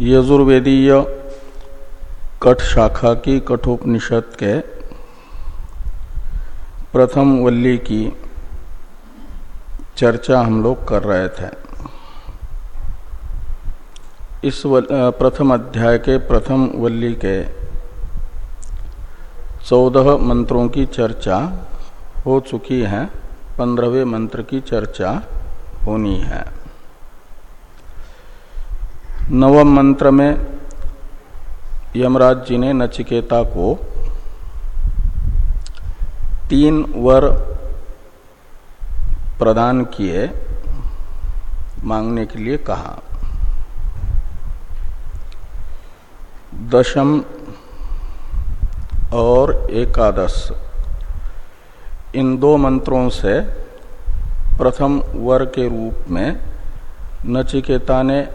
यजुर्वेदीय कठ शाखा की कठोपनिषद के प्रथम वल्ली की चर्चा हम लोग कर रहे थे। इस प्रथम अध्याय के प्रथम वल्ली के चौदह मंत्रों की चर्चा हो चुकी है, पंद्रहवें मंत्र की चर्चा होनी है। नवम मंत्र में यमराज जी ने नचिकेता को तीन वर प्रदान किए मांगने के लिए कहा। दशम और एकादश। इन दो मंत्रों से प्रथम वर के रूप में नचिकेता ने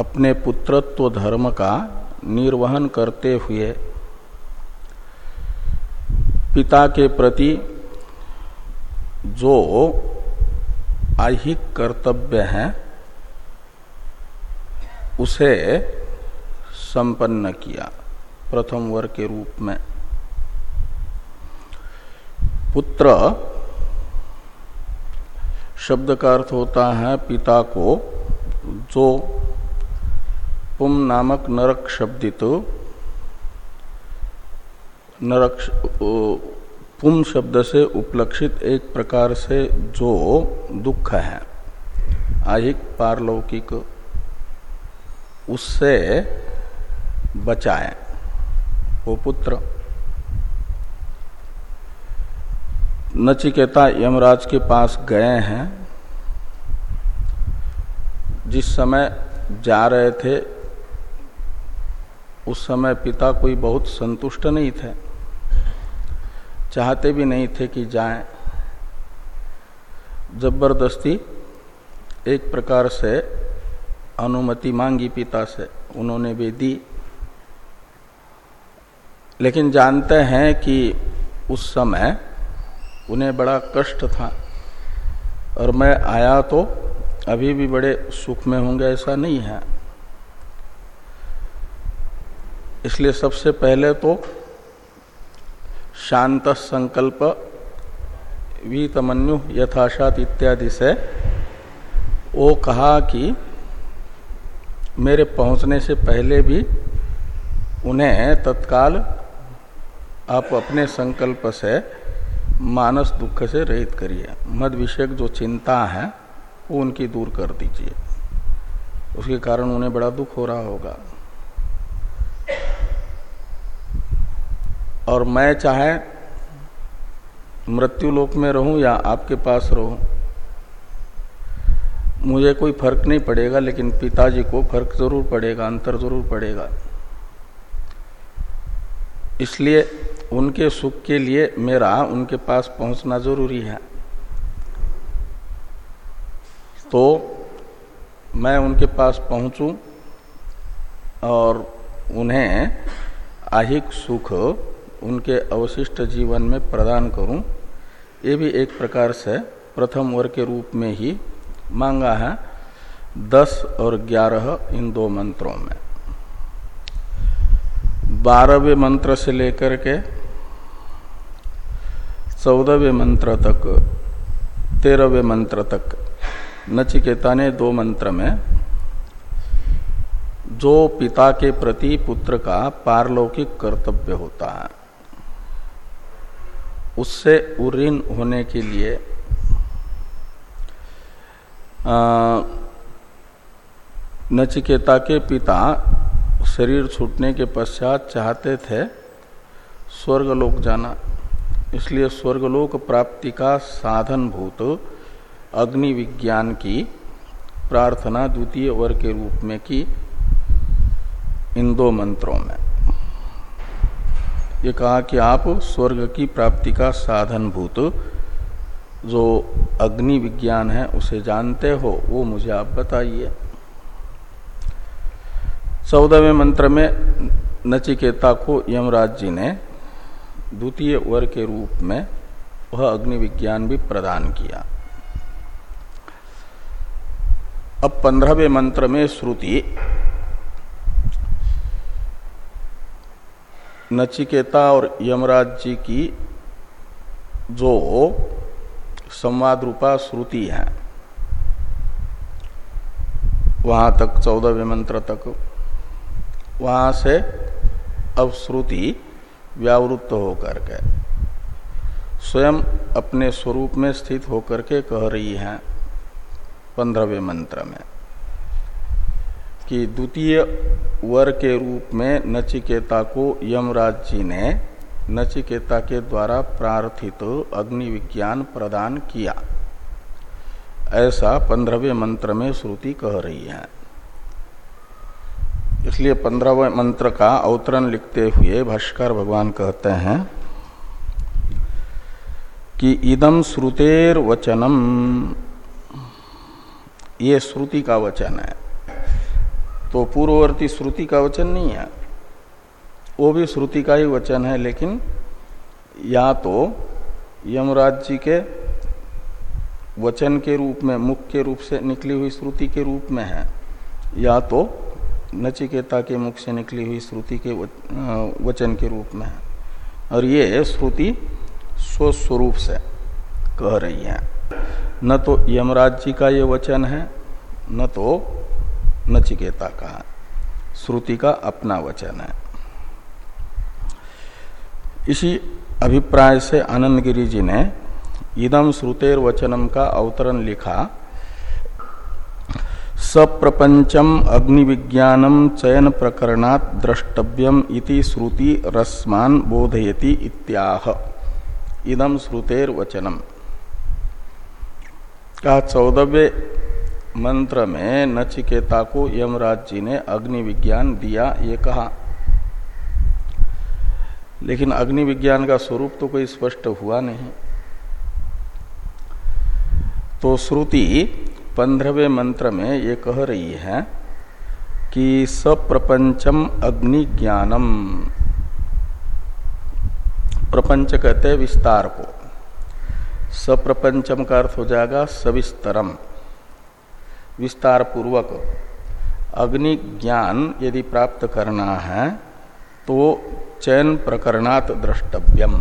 अपने पुत्रत्व धर्म का निर्वहन करते हुए पिता के प्रति जो आहिक कर्तव्य है, उसे संपन्न किया प्रथम वर के रूप में। पुत्र शब्द का अर्थ होता है पिता को जो पुम नामक नरक शब्दित, नरक पुम शब्द से उपलक्षित एक प्रकार से जो दुख है, आहिक पारलौकिक, उससे बचाए, वो पुत्र। नचिकेता यमराज के पास गए हैं, जिस समय जा रहे थे उस समय पिता कोई बहुत संतुष्ट नहीं थे। चाहते भी नहीं थे कि जाएँ। ज़बरदस्ती एक प्रकार से अनुमति मांगी पिता से। उन्होंने भी दी। लेकिन जानते हैं कि उस समय उन्हें बड़ा कष्ट था। और मैं आया तो अभी भी बड़े सुख में होंगे ऐसा नहीं है। इसलिए सबसे पहले तो शांत संकल्प, वीतमन्यु, यथाशात इत्यादि से वो कहा कि मेरे पहुँचने से पहले भी उन्हें तत्काल आप अपने संकल्प से मानस दुख से रहित करिए। मद विषयक जो चिंता है, वो उनकी दूर कर दीजिए। उसके कारण उन्हें बड़ा दुख हो रहा होगा। और मैं चाहे मृत्यु लोक में रहूँ या आपके पास रहूँ, मुझे कोई फ़र्क नहीं पड़ेगा, लेकिन पिताजी को फ़र्क ज़रूर पड़ेगा, अंतर ज़रूर पड़ेगा। इसलिए उनके सुख के लिए मेरा, उनके पास पहुँचना ज़रूरी है। तो मैं उनके पास पहुंचूं और उन्हें आहिक सुख उनके अवशिष्ट जीवन में प्रदान करूँ। ये भी एक प्रकार से प्रथम वर्ग के रूप में ही मांगा है। दस और ग्यारह इन दो मंत्रों में। बारहवें मंत्र से लेकर के चौदहवें मंत्र तक, तेरहवें मंत्र तक नचिकेता ने दो मंत्र में जो पिता के प्रति पुत्र का पारलौकिक कर्तव्य होता है, उससे उऋण होने के लिए नचिकेता के पिता शरीर छूटने के पश्चात चाहते थे स्वर्गलोक जाना। इसलिए स्वर्गलोक प्राप्ति का साधन भूत अग्नि विज्ञान की प्रार्थना द्वितीय वर्ग के रूप में की। इन दो मंत्रों में। ये कहा कि आप स्वर्ग की प्राप्ति का साधन भूत जो अग्नि विज्ञान है, उसे जानते हो, वो मुझे आप बताइए। चौदहवें मंत्र में नचिकेता को यमराज जी ने द्वितीय वर के रूप में वह अग्नि विज्ञान भी प्रदान किया। अब पंद्रहवें मंत्र में श्रुति नचिकेता और यमराज जी की जो संवाद रूपा श्रुति है, वहाँ तक, चौदहवें मंत्र तक, वहाँ से अब श्रुति व्यावृत्त होकर के, स्वयं अपने स्वरूप में स्थित होकर के कह रही है, पंद्रहवें मंत्र में। कि द्वितीय वर के रूप में नचिकेता को यमराज जी ने नचिकेता के द्वारा प्रार्थित अग्नि विज्ञान प्रदान किया। ऐसा पंद्रहवें मंत्र में श्रुति कह रही है। इसलिए पंद्रहवें मंत्र का अवतरण लिखते हुए भाष्कर भगवान कहते हैं कि इदम श्रुतेर वचनम ये श्रुति का वचन है। तो पूर्ववर्ती श्रुति का वचन नहीं है। वो भी श्रुति का ही वचन है, लेकिन या तो यमराज जी के वचन के रूप में, मुख के रूप से निकली हुई श्रुति के रूप में है, या तो नचिकेता के मुख से निकली हुई श्रुति के वचन के रूप में है। और ये श्रुति स्वस्वरूप से कह रही है। न तो यमराज जी का ये वचन है, न तो नचिकेता का श्रुति का अपना वचन है। इसी अभिप्राय से आनंद गिरी जी ने इदम श्रुतेर वचनम का अवतरण लिखा, सप्रपंचम अग्नि विज्ञानम चयन प्रकरणात द्रष्टव्यम इति श्रुति रस्मान बोधयति इत्याह। इदम श्रुतेर वचनम। का चौदहवे मंत्र में नचिकेता को यमराज जी ने अग्नि विज्ञान दिया, ये कहा। लेकिन अग्नि विज्ञान का स्वरूप तो कोई स्पष्ट हुआ नहीं। तो श्रुति पंद्रहवें मंत्र में ये कह रही है कि सप्रपंचम अग्नि ज्ञानम प्रपंच कहते विस्तार को। सप्रपंचम का अर्थ हो जाएगा सविस्तरम। विस्तार पूर्वक अग्नि ज्ञान यदि प्राप्त करना है तो चयन प्रकरणात द्रष्टव्यम।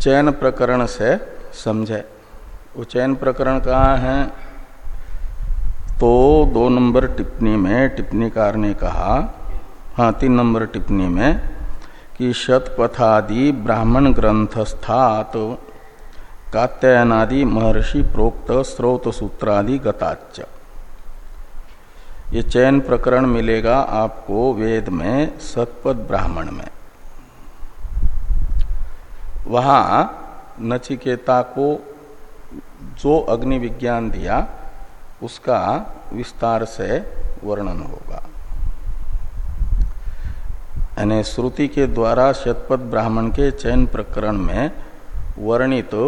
चयन प्रकरण से समझे। वो चयन प्रकरण कहाँ है? तो दो नंबर टिप्पणी में टिप्पणीकार ने कहा हाँ तीन नंबर टिप्पणी में, कि शतपथादि ब्राह्मण ग्रंथस्थात कात्यायनादि महर्षि प्रोक्त स्रोत सूत्रादि गताच ये चयन प्रकरण मिलेगा आपको वेद में सतपद ब्राह्मण में। वहाँ नचिकेता को जो अग्नि विज्ञान दिया, उसका विस्तार से वर्णन होगा। यानी श्रुति के द्वारा शतपथ ब्राह्मण के चयन प्रकरण में वर्णित तो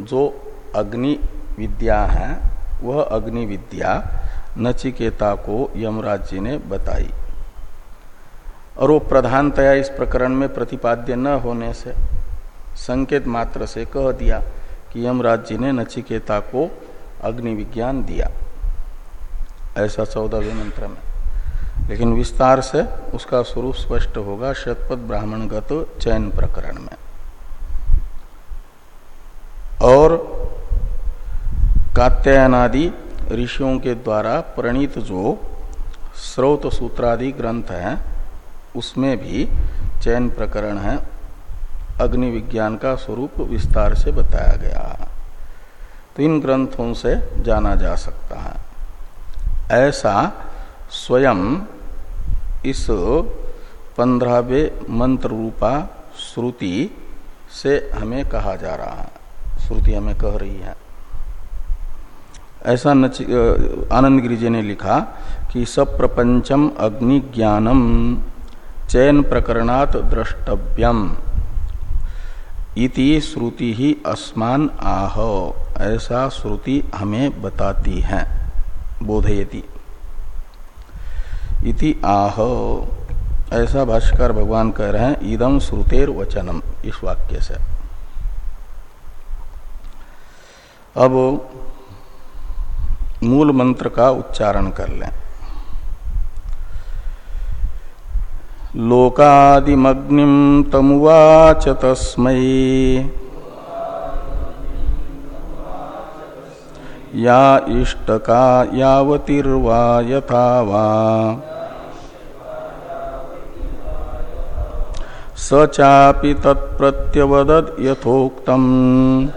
जो अग्नि विद्या है, वह अग्नि विद्या नचिकेता को यमराज जी ने बताई। और वो प्रधानतया इस प्रकरण में प्रतिपाद्य न होने से, संकेत मात्र से कह दिया कि यमराज जी ने नचिकेता को अग्नि विज्ञान दिया। ऐसा चौदहवें मंत्र में। लेकिन विस्तार से उसका स्वरूप स्पष्ट होगा शतपथ ब्राह्मणगत चयन प्रकरण में और कात्यायनादि ऋषियों के द्वारा प्रणीत जो स्रोत सूत्रादि ग्रंथ हैं, उसमें भी चयन प्रकरण है, अग्नि विज्ञान का स्वरूप विस्तार से बताया गया। तो इन ग्रंथों से जाना जा सकता है। ऐसा स्वयं इस पंद्रहवे मंत्र रूपा श्रुति से हमें कहा जा रहा है। श्रुति हमें कह रही है। ऐसा नच आनंद गिरी जी ने लिखा कि सब प्रपंचम अग्नि ज्ञानम चयन प्रकरणात द्रष्टव्यम। इति श्रुति ही अस्मान आह। ऐसा श्रुति हमें बताती है। बोधयति। इति आह। ऐसा भाष्कर भगवान कह रहे हैं इदम श्रुतेर वचनम, इस वाक्य से। अब मूल मंत्र का उच्चारण कर लें। लोकादिमग्निम तमुवाच तस्मै। या इष्टका यावतीर्वा यथा वा। स चापि तत्प्रत्यवदत् यथोक्तम्।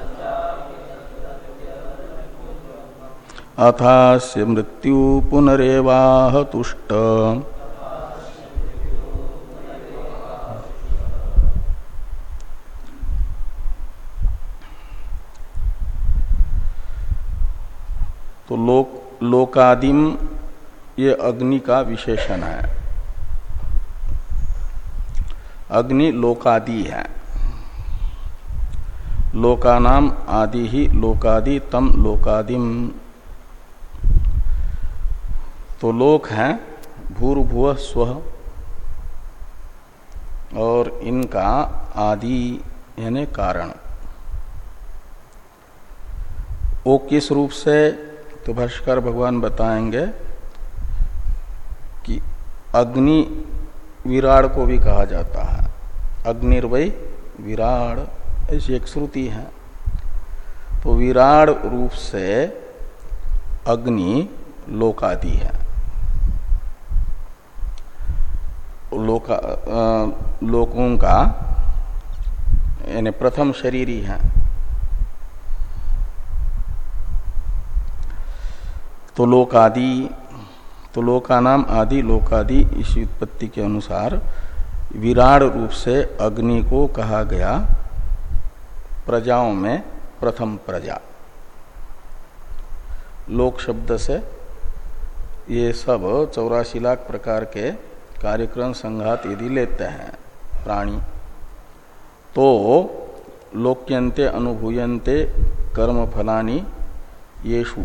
अथास्य मृत्यु पुनरेवाह तुष्ट। तो लोक, लोकादिम ये अग्नि का विशेषण है। अग्नि लोकादि है। लोकानाम आदि ही लोकादि तम लोकादिम। तो लोक है, भूर्भुव स्व। और इनका आदि, यानी कारण। वो किस रूप से तो भाष्कर भगवान बताएँगे कि अग्नि विराड़ को भी कहा जाता है। अग्निर्वय विराड़, ऐसी एक श्रुति है। तो विराड़ रूप से अग्नि लोकादि है। लोका लोकों का, यानी प्रथम शरीर ही है। तो लोकादि तो लोका नाम आदि, लोकादि इस उत्पत्ति के अनुसार विराट रूप से अग्नि को कहा गया प्रजाओं में प्रथम प्रजा। लोक शब्द से ये सब चौरासी लाख प्रकार के कार्यक्रम संघात यदि लेते हैं प्राणी तो लोक्यंते अनुभूयन्ते कर्म फलानी येषु।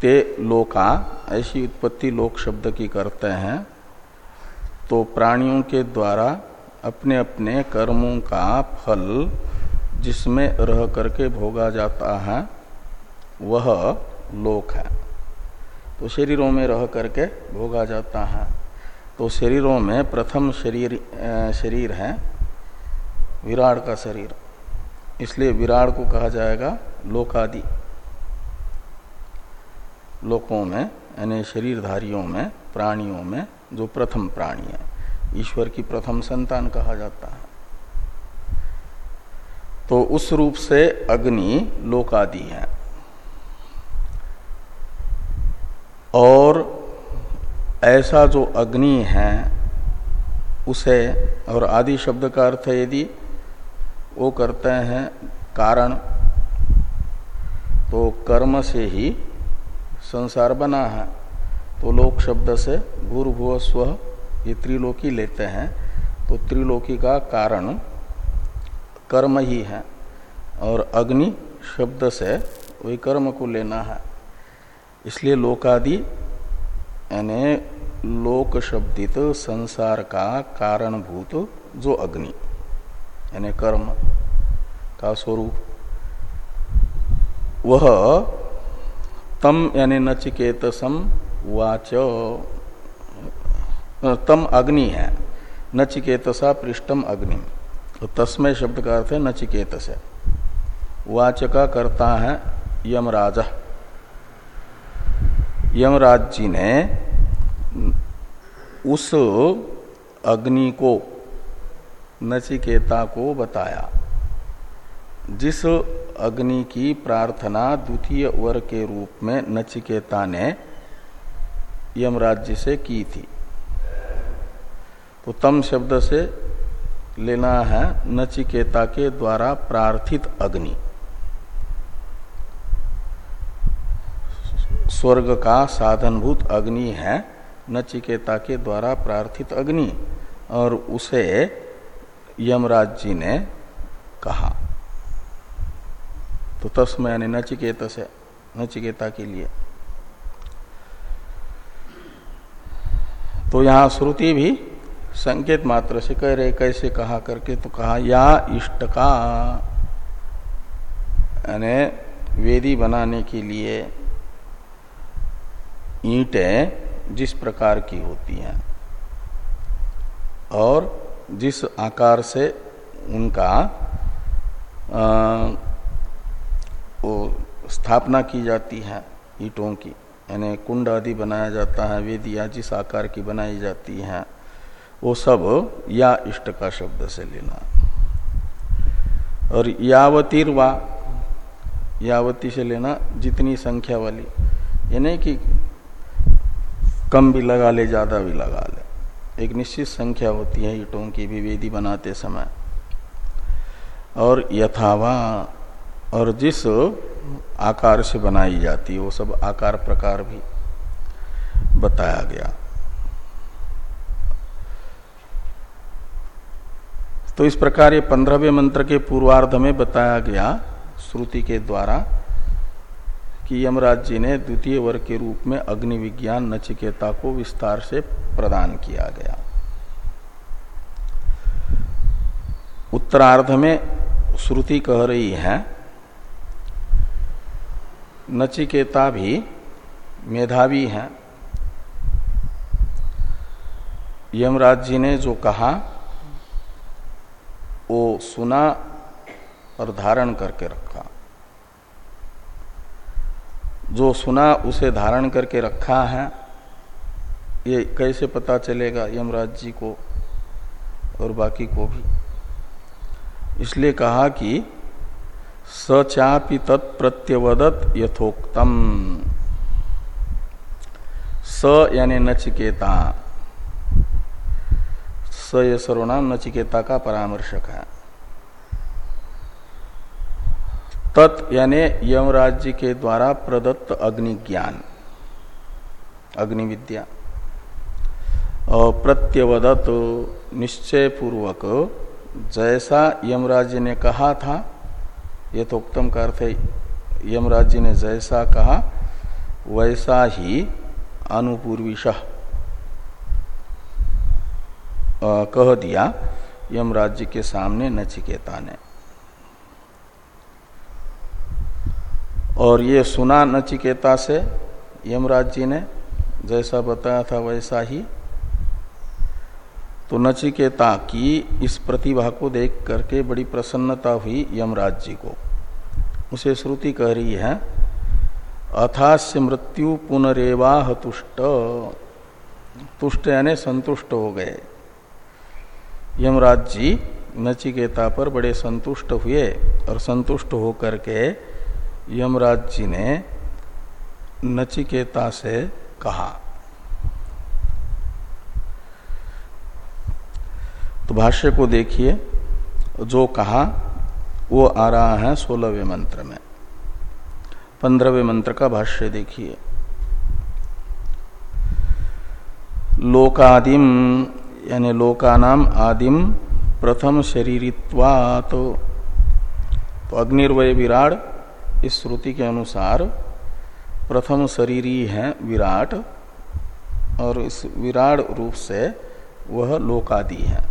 ते लोका, ऐसी उत्पत्ति लोक शब्द की करते हैं तो प्राणियों के द्वारा अपने अपने कर्मों का फल जिसमें रह करके भोगा जाता है, वह लोक है। तो शरीरों में रह करके भोगा जाता है। तो शरीरों में प्रथम शरीर शरीर है विराट का शरीर। इसलिए विराट को कहा जाएगा लोकादि। लोकों में, यानी शरीरधारियों में, प्राणियों में जो प्रथम प्राणी है, ईश्वर की प्रथम संतान कहा जाता है। तो उस रूप से अग्नि लोकादि है। और ऐसा जो अग्नि है, उसे, और आदि शब्द का अर्थ यदि वो करते हैं कारण तो कर्म से ही संसार बना है। तो लोक शब्द से भूर्भुव स्व ये त्रिलोकी लेते हैं। तो त्रिलोकी का कारण कर्म ही है, और अग्नि शब्द से वही कर्म को लेना है। इसलिए लोकादि, यानी लोक शब्दित संसार का कारणभूत जो अग्नि, यानी कर्म का स्वरूप, वह तम, यानी नचिकेतसम वाच, तम अग्नि है, नचिकेतसा पृष्ठम अग्नि। तो तस्मय शब्द का अर्थ है नचिकेत से वाच का करता है यमराज। यमराज जी ने उस अग्नि को, नचिकेता को बताया, जिस अग्नि की प्रार्थना द्वितीय वर के रूप में नचिकेता ने यमराज्य से की थी। तो तम शब्द से लेना है नचिकेता के द्वारा प्रार्थित अग्नि। स्वर्ग का साधनभूत अग्नि है, नचिकेता के द्वारा प्रार्थित अग्नि, और उसे यमराज जी ने कहा। तो तस्म यानी नचिकेत से, नचिकेता के लिए। तो यहाँ श्रुति भी संकेत मात्र से कह रहे, कैसे कहा करके तो कहा, या इष्ट का यानी वेदी बनाने के लिए ईंटें जिस प्रकार की होती हैं और जिस आकार से उनका आ, वो स्थापना की जाती है ईटों की यानी कुंड आदि बनाया जाता है वेदियाँ जिस आकार की बनाई जाती हैं वो सब या इष्ट का शब्द से लेना। और यावतीर्वा यावती से लेना जितनी संख्या वाली ये नहीं कि कम भी लगा ले, ज़्यादा भी लगा ले। एक निश्चित संख्या होती है ईटों की भी वेदी बनाते समय। और यथावा, और जिस आकार से बनाई जाती है वो सब आकार प्रकार भी बताया गया। तो इस प्रकार ये पंद्रहवें मंत्र के पूर्वार्ध में बताया गया, श्रुति के द्वारा कि यमराज जी ने द्वितीय वर्ग के रूप में अग्नि विज्ञान नचिकेता को विस्तार से प्रदान किया गया। उत्तरार्ध में श्रुति कह रही है, नचिकेता भी मेधावी हैं। यमराज जी ने जो कहा, वो सुना और धारण करके रखा। जो सुना उसे धारण करके रखा है, ये कैसे पता चलेगा यमराज जी को और बाकी को भी? इसलिए कहा कि सचापि तत्प्रत्यवदत यथोक्तम। स यानी नचिकेता। स ये सर्वनाम नचिकेता का परामर्शक है। तत् यानी यमराज्य के द्वारा प्रदत्त अग्नि ज्ञान अग्नि विद्या और प्रत्यवदत निश्चय पूर्वक जैसा यमराज ने कहा था यथोक्तम का अर्थ है यमराज जी ने जैसा कहा, वैसा ही अनुपूर्विश। कह दिया यमराज जी के सामने नचिकेता ने। और ये सुना नचिकेता से यमराज जी ने जैसा बताया था वैसा ही। तो नचिकेता की इस प्रतिभा को देख करके बड़ी प्रसन्नता हुई यमराज जी को। उसे श्रुति कह रही है, अथास्य मृत्यु पुनरेवाह तुष्ट। तुष्ट यानी संतुष्ट हो गए। यमराज जी नचिकेता पर बड़े संतुष्ट हुए और संतुष्ट होकर के यमराज जी ने नचिकेता से कहा तो भाष्य को देखिए, जो कहा, वो आ रहा है सोलहवें मंत्र में। पंद्रहवें मंत्र का भाष्य देखिए। लोकादिम, यानी लोकानाम आदिम, प्रथम शरीरित्वात। तो अग्निर्वय विराट इस श्रुति के अनुसार प्रथम शरीरी है विराट, और इस विराट रूप से वह लोकादि है।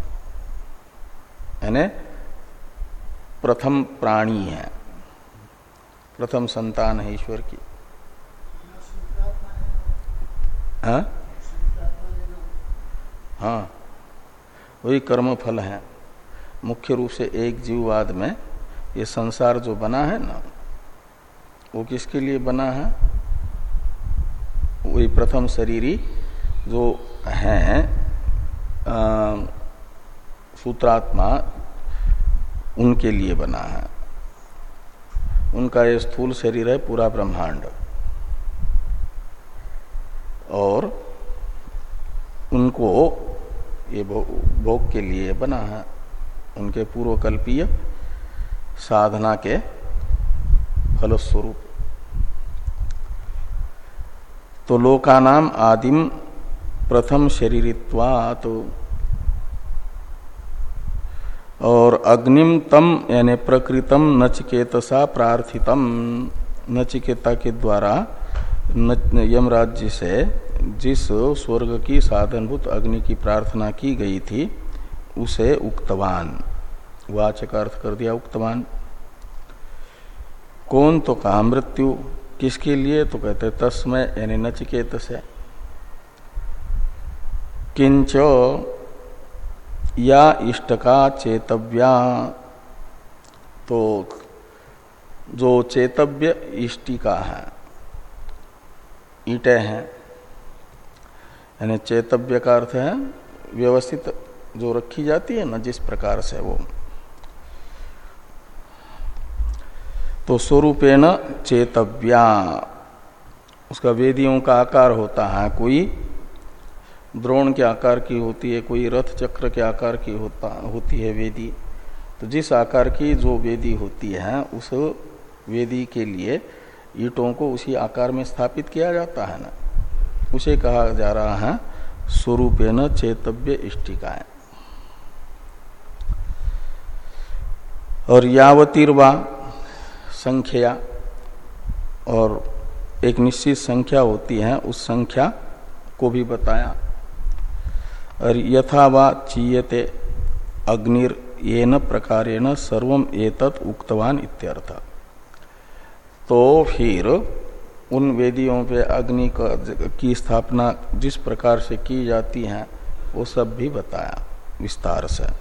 यानी प्रथम प्राणी है। प्रथम संतान है ईश्वर की। हाँ? हाँ। वही कर्म फल है। मुख्य रूप से एक जीववाद में ये संसार जो बना है ना वो किसके लिए बना है? वही प्रथम शरीरी जो हैं सूत्रात्मा उनके लिए बना है। उनका ये स्थूल शरीर है पूरा ब्रह्मांड। और उनको ये भोग के लिए बना है। उनके पूर्वकल्पीय साधना के फलस्वरूप तो लोकानाम आदिम, प्रथम शरीरित्वात्। तो और अग्निम तम, यानी प्रकृतम, नचिकेतसा प्रार्थितम। नचिकेता के द्वारा यमराज जी से, जिस स्वर्ग की साधनभूत अग्नि की प्रार्थना की गई थी, उसे उक्तवान। वाचक अर्थ कर दिया उक्तवान। कौन तो कहा मृत्यु? किसके लिए? तो कहते तस्मय, यानी नचिकेत से किंच या इष्ट का चेतव्या। तो जो चेतव्य इष्टिका है, ईटे हैं, यानी चेतव्य का अर्थ है, व्यवस्थित जो रखी जाती है ना, जिस प्रकार से वो तो स्वरूपेण चेतव्या। उसका वेदियों का आकार होता है, कोई द्रोण के आकार की होती है, कोई रथ चक्र के आकार की होता, होती है वेदी। तो जिस आकार की जो वेदी होती है, उस वेदी के लिए ईटों को उसी आकार में स्थापित किया जाता है ना। उसे कहा जा रहा है स्वरूपेण चेतव्य इष्टिकाएँ। और यावतीर्वा संख्या और एक निश्चित संख्या होती है, उस संख्या को भी बताया। और यथा वा चीयते अग्निर येन प्रकारेण सर्वम एतत् उक्तवान इत्यर्थ। तो फिर उन वेदियों पे अग्नि की स्थापना जिस प्रकार से की जाती है, वो सब भी बताया विस्तार से।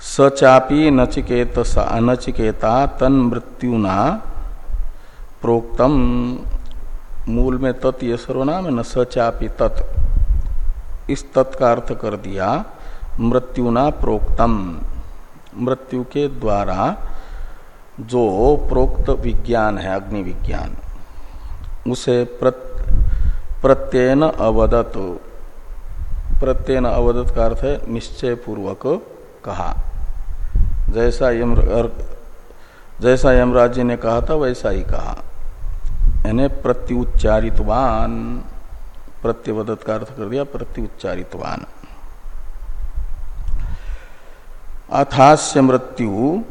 सचापी नचिकेत नचिकेता तन मृत्युना प्रोक्तम। मूल में तत् सर्वनाम है, न सचापी तत्। इस तत् का अर्थ कर दिया, मृत्युना प्रोक्तम। मृत्यु के द्वारा जो प्रोक्त विज्ञान है, अग्नि विज्ञान, उसे प्रत्ययन अवदत। प्रत्ययन अवदत का अर्थ है निश्चय पूर्वक कहा। जैसा यम जैसा यमराज जी ने कहा था, वैसा ही कहा। यानी प्रत्युच्चारितवान प्रत्यवदत का अर्थ कर दिया, प्रत्युच्चारितवान। अथास्य मृत्यु,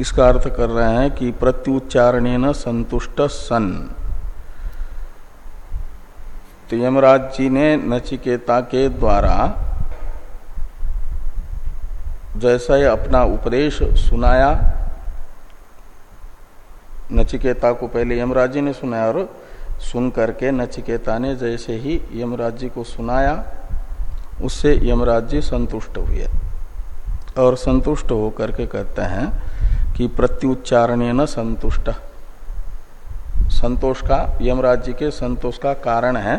इसका अर्थ कर रहे हैं कि प्रत्युच्चारण संतुष्ट सन। तो यमराज जी ने नचिकेता के द्वारा जैसा ये अपना उपदेश सुनाया, नचिकेता को पहले यमराज जी ने सुनाया और सुन करके नचिकेता ने जैसे ही यमराज जी को सुनाया, उससे यमराज जी संतुष्ट हुए। और संतुष्ट होकर के कहते हैं कि प्रत्युच्चारण न संतुष्ट। संतोष का, यमराज जी के संतोष का कारण है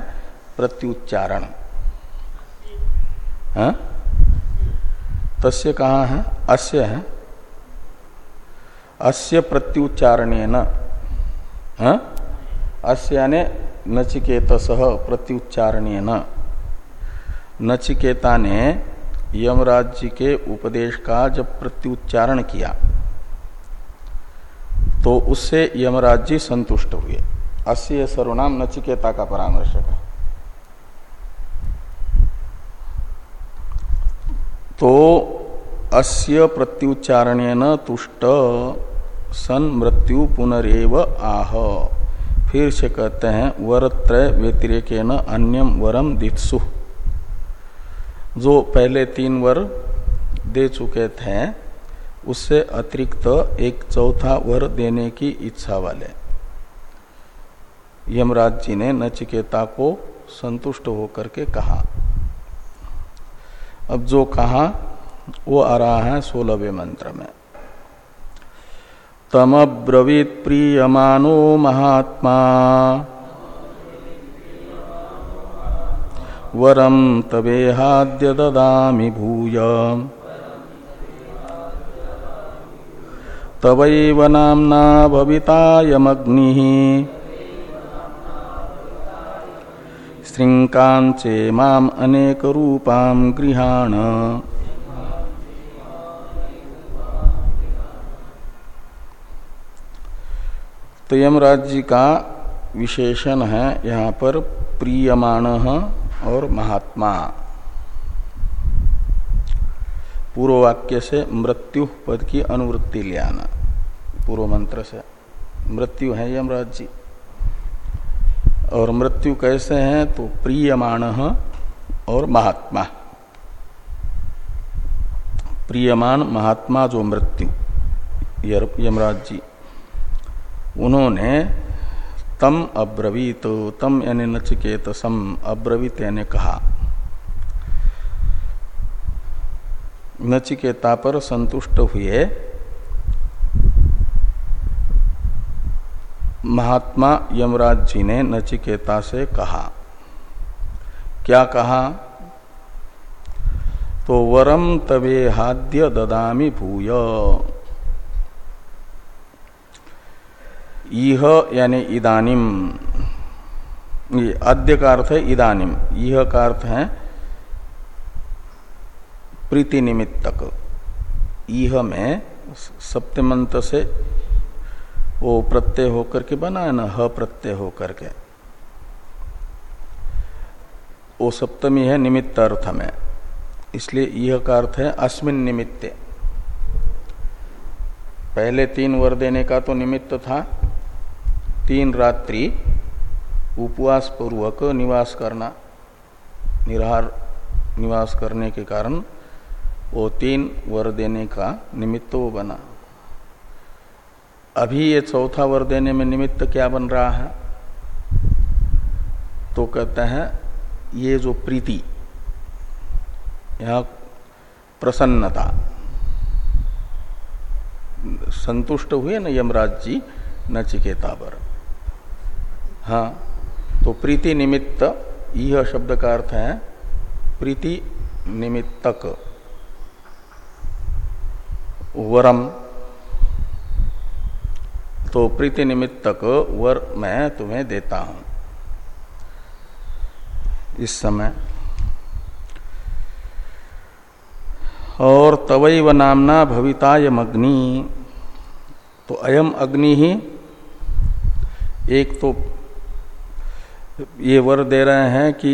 प्रत्युच्चारण। हाँ? तस्य कहाँ है? अस्य है। अस्य प्रत्युच्चारण न? अस्य ने नचिकेत प्रत्युच्चारण न नचिकेता ने यमराज जी के उपदेश का जब प्रत्युच्चारण किया। तो उससे यमराज जी संतुष्ट हुए। अस्य सर्वनाम नचिकेता का परामर्शक है। तो अस्य प्रत्युच्चारण तुष्ट, सन मृत्यु पुनरेव आह। फिर से कहते हैं, वरत्रय व्यतिरेक अन्यम वरम दित्सु। जो पहले तीन वर दे चुके थे, उससे अतिरिक्त एक चौथा वर देने की इच्छा वाले। यमराज जी ने नचिकेता को संतुष्ट होकर के कहा अब जो कहा, वो आ रहा है सोलहवें मंत्र में। तम ब्रवीत प्रियमानो महात्मा। वरम तबेहाद्य ददामि भूय। तवैव नाम्ना भवितायमग्निः। श्रृंकांचे माम अनेक रूपाम गृहाण। तो यमराज जी का विशेषण है यहाँ पर प्रियमाण और महात्मा। पूर्व वाक्य से मृत्यु पद की अनुवृत्ति ले आना। पूर्व मंत्र से। मृत्यु है यमराज जी और मृत्यु कैसे हैं तो प्रियमाण और महात्मा। प्रियमान महात्मा जो मृत्यु यमराज जी, उन्होंने तम अब्रवीत, तम यानी नचिकेत सम अब्रवीत यानी कहा। नचिकेता पर संतुष्ट हुए महात्मा यमराज जी ने नचिकेता से कहा, क्या कहा? तो वरम तवे हाद्य ददामी भूय। यह यानी इदानिम। अद्य का अर्थ है इदानिम। यह का अर्थ है प्रीति निमित्तक। यह में सप्तमंत से वो प्रत्यय होकर के बना है ना ह प्रत्यय होकर के। वो सप्तमी है निमित्त अर्थ में। इसलिए यह का अर्थ है अस्मिन निमित्ते। पहले तीन वर देने का तो निमित्त था। तीन रात्रि उपवास पूर्वक निवास करना, निराहार निवास करने के कारण वो तीन वर देने का निमित्त वो बना। अभी ये चौथा वर देने में निमित्त क्या बन रहा है? तो कहते हैं, ये जो प्रीति, यह प्रसन्नता। संतुष्ट हुए न यमराज जी नचिकेता पर हाँ तो प्रीति निमित्त, यह शब्द का अर्थ है, प्रीति निमित्तक। वरम तो प्रीति निमित्तक वर मैं तुम्हें देता हूँ। इस समय और तवैव नामना भवितायम अग्नि तो अयम अग्नि ही एक तो ये वर दे रहे हैं कि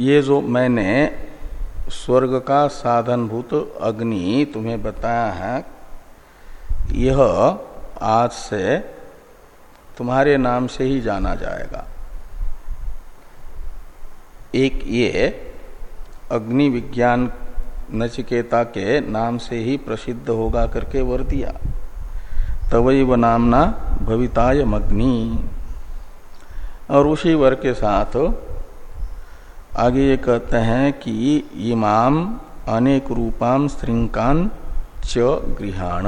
ये जो मैंने स्वर्ग का साधनभूत अग्नि तुम्हें बताया है, यह आज से तुम्हारे नाम से ही जाना जाएगा। एक ये अग्नि विज्ञान नचिकेता के नाम से ही प्रसिद्ध होगा करके वर दिया। तवैव नामना भविताय अग्नि और उसी वर के साथ आगे ये कहते हैं कि इमाम अनेक रूपाम श्रृंकान च गृहाण।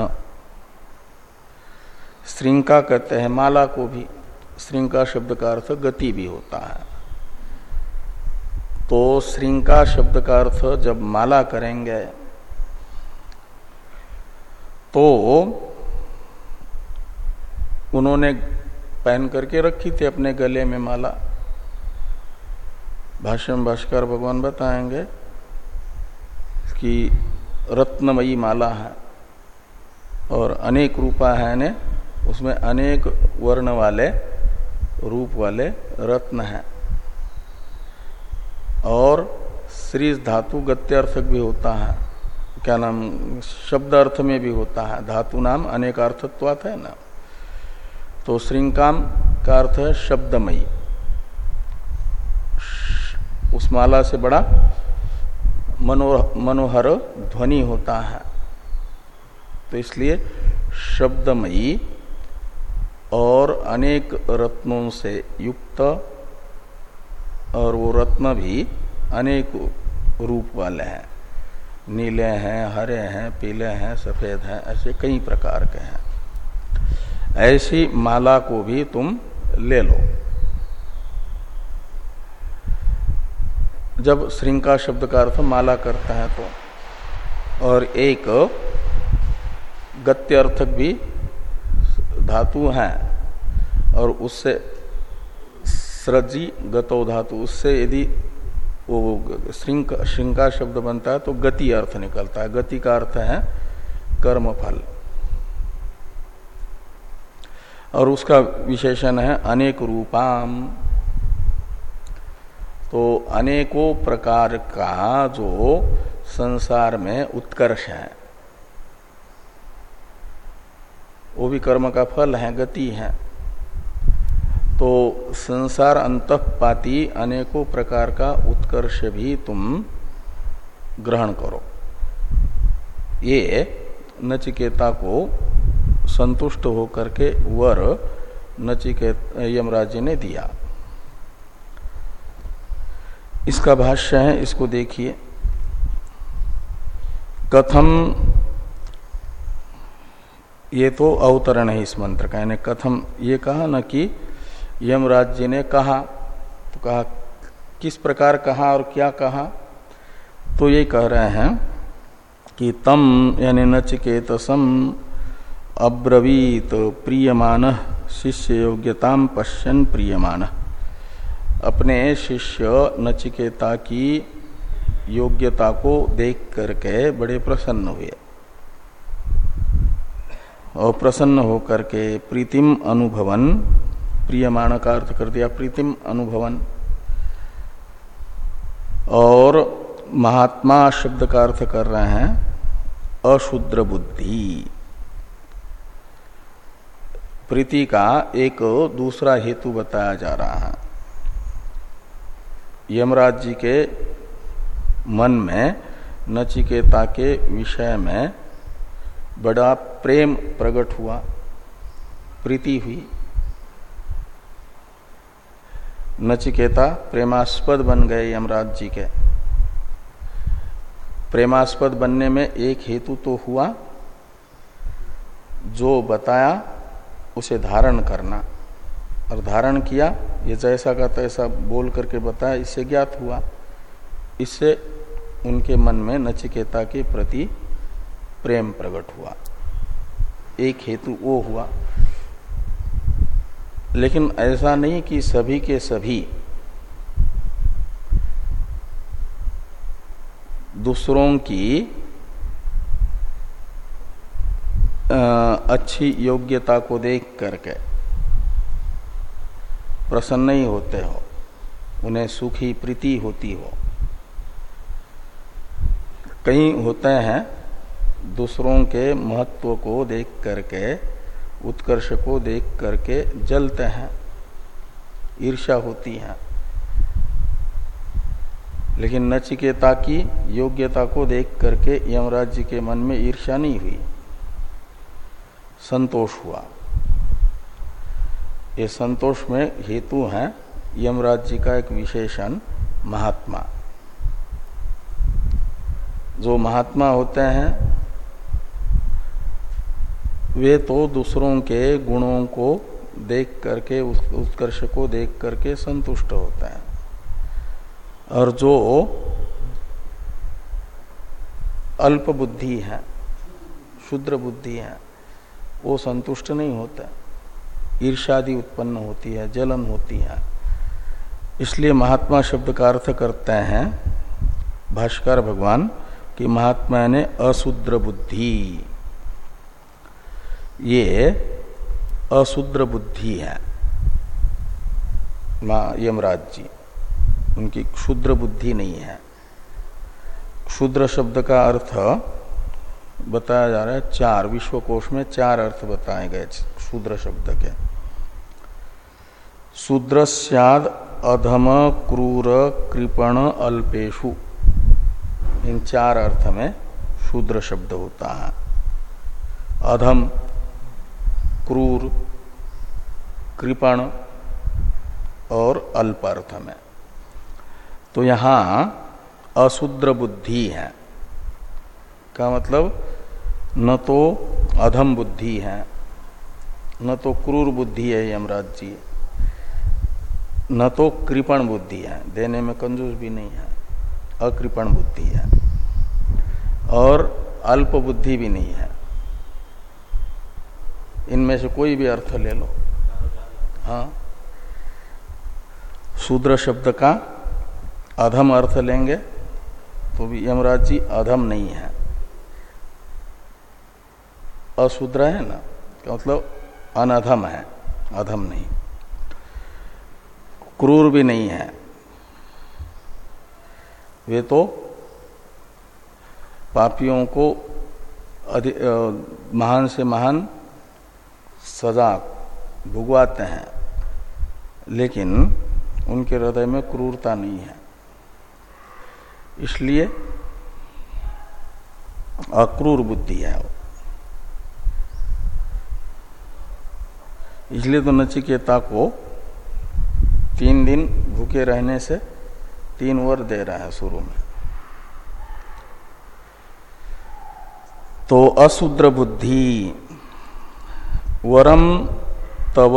श्रृंका कहते हैं, माला को भी श्रृंका शब्द का अर्थ गति भी होता है। तो श्रृंका शब्द का अर्थ जब माला करेंगे तो उन्होंने पहन करके रखी थी अपने गले में माला। भाष्यम भाष्कर भगवान बताएँगे कि रत्नमयी माला है और अनेक रूपा है ने उसमें अनेक वर्ण वाले, रूप वाले रत्न हैं। और श्री धातु गत्यर्थक भी होता है। क्या नाम? शब्द अर्थ में भी होता है। धातु नाम अनेक अर्थत्वात है ना? तो श्रृंकाम का अर्थ है शब्दमयी। उस माला से बड़ा मनोहर ध्वनि होता है। तो इसलिए शब्दमयी और अनेक रत्नों से युक्त, और वो रत्न भी अनेक रूप वाले हैं। नीले हैं, हरे हैं, पीले हैं, सफ़ेद हैं, ऐसे कई प्रकार के हैं। ऐसी माला को भी तुम ले लो। जब श्रृंका शब्द का अर्थ माला करता है तो और एक गत्य अर्थक भी धातु हैं और उससे सृजी गतो धातु, उससे यदि वो श्रृंक श्रृंका शब्द बनता है तो गति अर्थ निकलता है। गति का अर्थ है कर्म फल और उसका विशेषण है अनेक रूपाम। तो अनेकों प्रकार का जो संसार में उत्कर्ष है। वो भी कर्म का फल है, गति है। तो संसार अंतपाती अनेकों प्रकार का उत्कर्ष भी तुम ग्रहण करो। ये नचिकेता को संतुष्ट होकर के वर नचिकेत, यमराज जी ने दिया। इसका भाष्य है, इसको देखिए। कथम ये तो अवतरण है इस मंत्र का, यानी कथम, ये कहा न कि यमराज जी ने कहा तो कहा, किस प्रकार कहा और क्या कहा? तो ये कह रहे हैं कि तम, यानी नचिकेतसम, अब्रवीत प्रियमान शिष्य योग्यता पश्यन प्रियमान। अपने शिष्य नचिकेता की योग्यता को देख करके बड़े प्रसन्न हुए। और प्रसन्न होकर के प्रीतिम अनुभवन प्रियमाण का अर्थ कर दिया, प्रीतिम अनुभवन। और महात्मा शब्द का अर्थ कर रहे हैं, अशुद्र बुद्धि। प्रीति का एक दूसरा हेतु बताया जा रहा है। यमराज जी के मन में, नचिकेता के विषय में बड़ा प्रेम प्रकट हुआ, प्रीति हुई। नचिकेता प्रेमास्पद बन गए यमराज जी के। प्रेमास्पद बनने में एक हेतु तो हुआ, जो बताया, उसे धारण करना और धारण किया। ये जैसा का तैसा बोल करके बताया, इससे ज्ञात हुआ। इससे उनके मन में नचिकेता के प्रति प्रेम प्रकट हुआ। एक हेतु वो हुआ। लेकिन ऐसा नहीं कि सभी के सभी दूसरों की अच्छी योग्यता को देख करके प्रसन्न ही होते हो, उन्हें सुखी प्रीति होती हो। कई होते हैं दूसरों के महत्व को देख करके, उत्कर्ष को देख करके जलते हैं ईर्षा होती है। लेकिन नचिकेता की योग्यता को देख करके यमराज जी के मन में ईर्ष्या नहीं हुई। संतोष हुआ। ये संतोष में हेतु है यमराज जी का एक विशेषण, महात्मा। जो महात्मा होते हैं वे तो दूसरों के गुणों को देख करके, उस, उत्कर्ष को देख करके संतुष्ट होते हैं। और जो अल्प बुद्धि है, शुद्र बुद्धि है, वो संतुष्ट नहीं होता। ईर्षादि उत्पन्न होती है, जलन होती है। इसलिए महात्मा शब्द का अर्थ करते हैं, भाष्कर भगवान, कि महात्मा ने अशुद्र बुद्धि। ये अशुद्र बुद्धि है। माँ यमराज जी, उनकी क्षुद्र बुद्धि नहीं है। क्षुद्र शब्द का अर्थ बताया जा रहा है, चार विश्व कोश में चार अर्थ बताए गए क्षुद्र शब्द के। शूद्र सद अधम, क्रूर, कृपण अल्पेशु इन चार अर्थ में शूद्र शब्द होता है। अधम क्रूर, कृपण और अल्प अर्थ में तो यहाँ अशुद्र बुद्धि है। का मतलब न तो अधम बुद्धि है, न तो क्रूर बुद्धि है यमराज जी, न तो कृपण बुद्धि है। देने में कंजूस भी नहीं है, अकृपण बुद्धि है, और अल्प बुद्धि भी नहीं है। इनमें से कोई भी अर्थ ले लो। हाँ। शूद्र शब्द का अधम अर्थ लेंगे तो भी यमराज जी अधम नहीं है। अशूद्र है ना? मतलब अनधम है, अधम नहीं। क्रूर भी नहीं है। वे तो पापियों को महान से महान सजा भुगवाते हैं, लेकिन उनके हृदय में क्रूरता नहीं है। इसलिए अक्रूर बुद्धि है वो। इसलिए तो नचिकेता को तीन दिन भूखे रहने से तीन वर दे रहा है शुरू में। तो अशुद्र बुद्धि वरम तव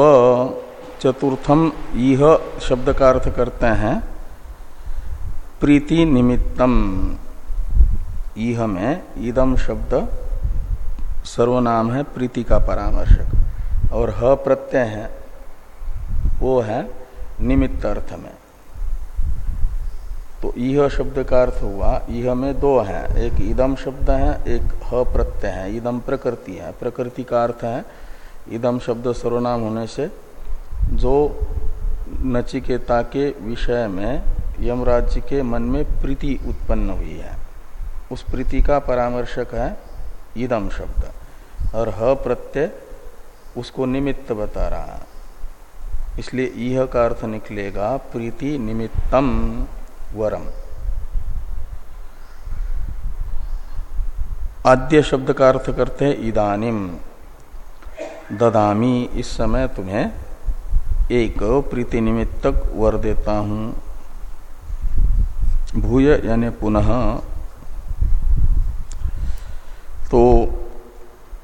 चतुर्थम यह शब्द का अर्थ करते हैं प्रीति निमित्तम। यह में इदम शब्द सर्वनाम है, प्रीति का परामर्शक। और ह प्रत्यय है, वो है निमित्त अर्थ में। तो यह शब्द का अर्थ हुआ यह में दो है, एक इदम शब्द है, एक ह प्रत्यय है। इदम प्रकृति है, प्रकृति का अर्थ है इदम शब्द सर्वनाम होने से जो नचिकेता के विषय में, यमराज्य के मन में प्रीति उत्पन्न हुई है, उस प्रीति का परामर्शक है इदम शब्द। और ह प्रत्यय उसको निमित्त बता रहा है। इसलिए यह का अर्थ निकलेगा प्रीति निमित्तम वरम। आद्य शब्द का अर्थ करते हैं इदानिम। ददामी, इस समय तुम्हें एक प्रीति निमित्तक वर देता हूँ। भूय यानी पुनः। तो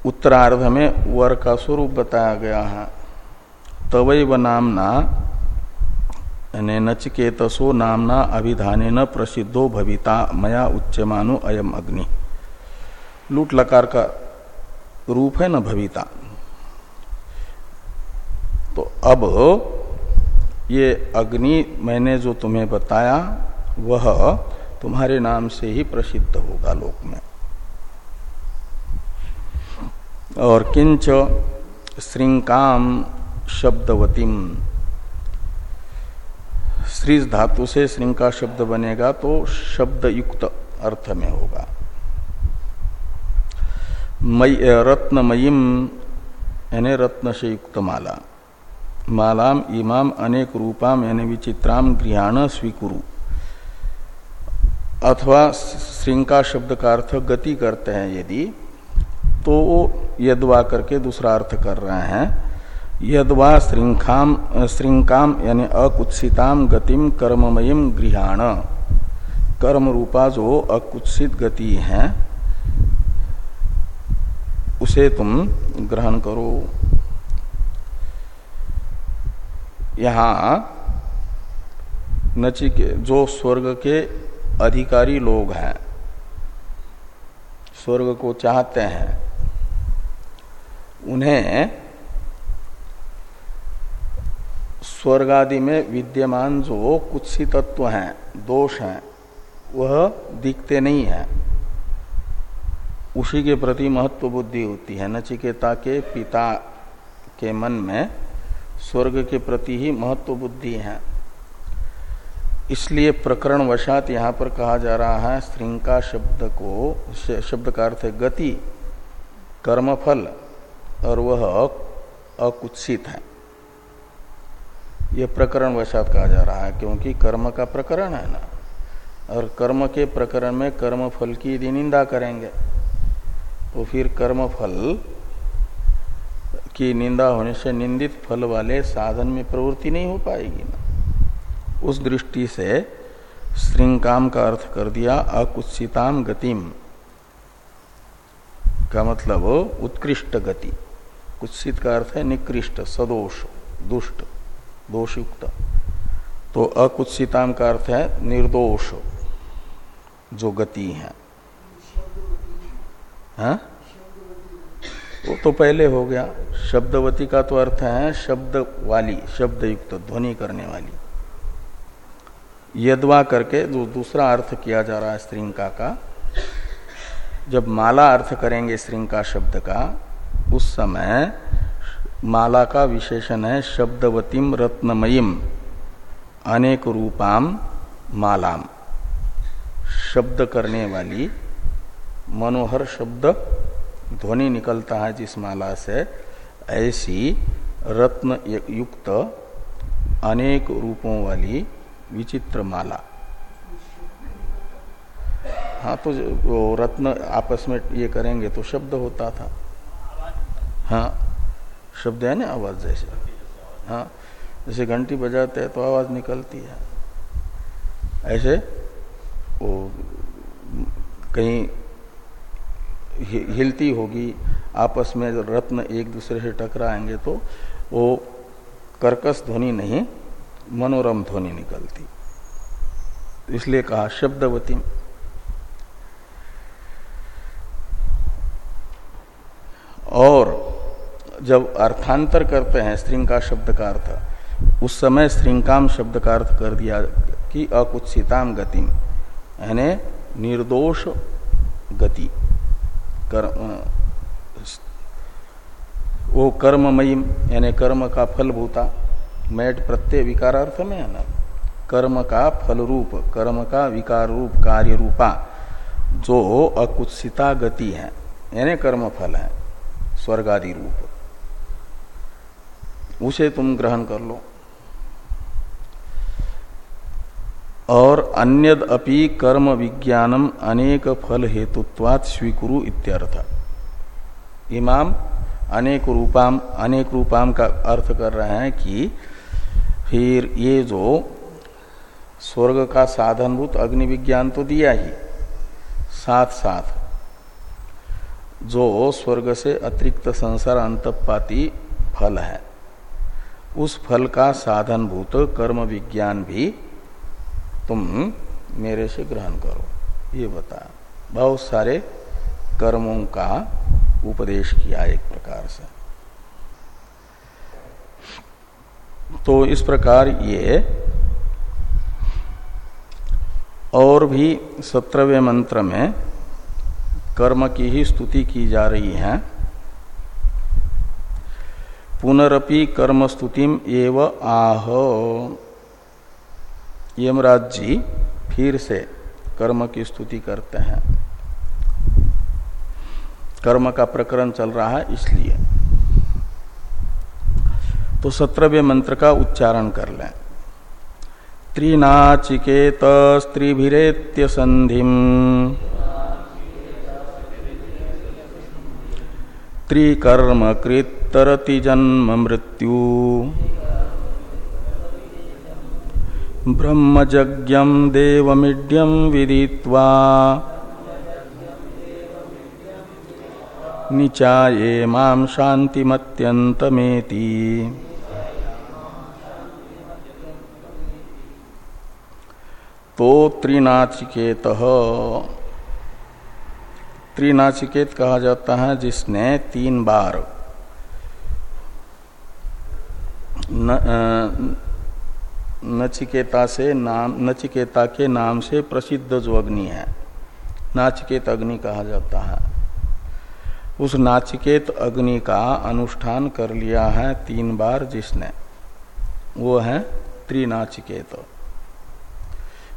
उत्तरार्ध में वर का स्वरूप बताया गया है। तवैव नामना, यानी नचिकेतसो नामना अभिधाने न प्रसिद्धो भविता, मया उच्चमानो अयम अग्नि। लूट लकार का रूप है न भविता। तो अब ये अग्नि मैंने जो तुम्हें बताया, वह तुम्हारे नाम से ही प्रसिद्ध होगा लोक में। और किंच श्रृंकाम शब्दवतीम। श्रीज धातु से श्रृंका शब्द बनेगा तो शब्द युक्त अर्थ में होगा। मई रत्नमयीम, यानी रत्न से युक्त माला मालाम इमाम अनेक रूपाम यानी विचित्राम गृहाण स्वीकुरु। अथवा श्रृंका शब्द का अर्थ गति करते हैं यदि तो वो यदवा करके दूसरा अर्थ कर रहे हैं। यदवा श्रृंखाम श्रृंकाम यानी अकुत्सिताम गतिम कर्ममयीम गृहाण। कर्म रूपा जो अकुत्सित गति है, उसे तुम ग्रहण करो। यहाँ नचिके, जो स्वर्ग के अधिकारी लोग हैं, स्वर्ग को चाहते हैं, उन्हें स्वर्ग आदि में विद्यमान जो कुछ सी तत्व हैं, दोष हैं, वह दिखते नहीं है। उसी के प्रति महत्व बुद्धि होती है, नचिकेता के पिता के मन में स्वर्ग के प्रति ही महत्व बुद्धि है। इसलिए प्रकरण वशात यहाँ पर कहा जा रहा है श्रृंका शब्द को, शब्द का अर्थ है गति, कर्मफल, और वह अकुत्सित है। यह प्रकरण वशात कहा जा रहा है, क्योंकि कर्म का प्रकरण है ना। और कर्म के प्रकरण में कर्म फल की यदि निंदा करेंगे तो फिर कर्म फल की निंदा होने से निंदित फल वाले साधन में प्रवृत्ति नहीं हो पाएगी ना। उस दृष्टि से श्रृंकाम का अर्थ कर दिया अकुत्सिताम गतिम। का मतलब उत्कृष्ट गति। कुत्सित का अर्थ है निकृष्ट, सदोष, दुष्ट, दोषयुक्त। तो अकुत्सिताम का अर्थ है निर्दोष, जो गति है। हाँ? वो तो पहले हो गया। शब्दवती का तो अर्थ है शब्द वाली शब्द युक्त ध्वनि करने वाली। यदवा करके दूसरा अर्थ किया जा रहा है श्रृंका का। जब माला अर्थ करेंगे श्रृंका शब्द का, उस समय माला का विशेषण है शब्दवतीम रत्नमयीम अनेक रूपाम मालाम शब्द करने वाली मनोहर शब्द ध्वनि निकलता है जिस माला से, ऐसी रत्न युक्त अनेक रूपों वाली विचित्र माला। हाँ तो वो रत्न आपस में ये करेंगे तो शब्द होता था। हाँ शब्द है ना आवाज़ जैसे? हाँ जैसे घंटी बजाते हैं तो आवाज़ निकलती है। ऐसे वो कहीं हिलती होगी, आपस में रत्न एक दूसरे से टकराएँगे तो वो कर्कश ध्वनि नहीं, मनोरम ध्वनि निकलती। इसलिए कहा शब्दवती। और जब अर्थांतर करते हैं स्त्रिंग का शब्द का अर्थ, उस समय स्त्रिंकाम शब्द का अर्थ कर दिया कि अकुत्सिताम गतिम, यानी निर्दोष गति। कर वो कर्ममयी, यानी कर्म का फल भूता मैट प्रत्यय विकार अर्थ में है ना? कर्म का फल रूप कर्म का विकार रूप कार्य रूपा जो अकुत्सिता गति है, यानी कर्म फल है स्वर्ग आदि रूप। उसे तुम ग्रहण कर लो। और अन्यद अपि कर्म विज्ञानम अनेक फल हेतुत्वात् स्वीकुरु इत्यर्थ। इमाम अनेक रूपाम अनेक रूपाम का अर्थ कर रहे हैं कि फिर ये जो स्वर्ग का साधनभूत अग्नि विज्ञान तो दिया ही साथ साथ जो स्वर्ग से अतिरिक्त संसार अंतपाती फल है, उस फल का साधनभूत कर्म विज्ञान भी तुम मेरे से ग्रहण करो। ये बता। बहुत सारे कर्मों का उपदेश किया एक प्रकार से। तो इस प्रकार ये और भी सत्रहवें मंत्र में कर्म की ही स्तुति की जा रही है। पुनरपि कर्म स्तुतिम एव आह। यमराज जी फिर से कर्म की स्तुति करते हैं। कर्म का प्रकरण चल रहा है, इसलिए। तो सत्रहवें मंत्र का उच्चारण कर लें। त्रिनाचिकेत स्त्रीभिरेत्य संधि त्रिकर्म कृतरति जन्म मृत्यु ब्रह्मज्ञम देवमीड्यम विदित्वा निचाये माँ शांतिमत्यंतमेति तो त्रिनाचिकेत। त्रिनाचिकेत कहा जाता है, जिसने तीन बार नचिकेता से नाम नचिकेता के नाम से प्रसिद्ध जो अग्नि है, नाचिकेत अग्नि कहा जाता है। उस नाचिकेत अग्नि का अनुष्ठान कर लिया है तीन बार जिसने। वो है त्रिनाचिकेत।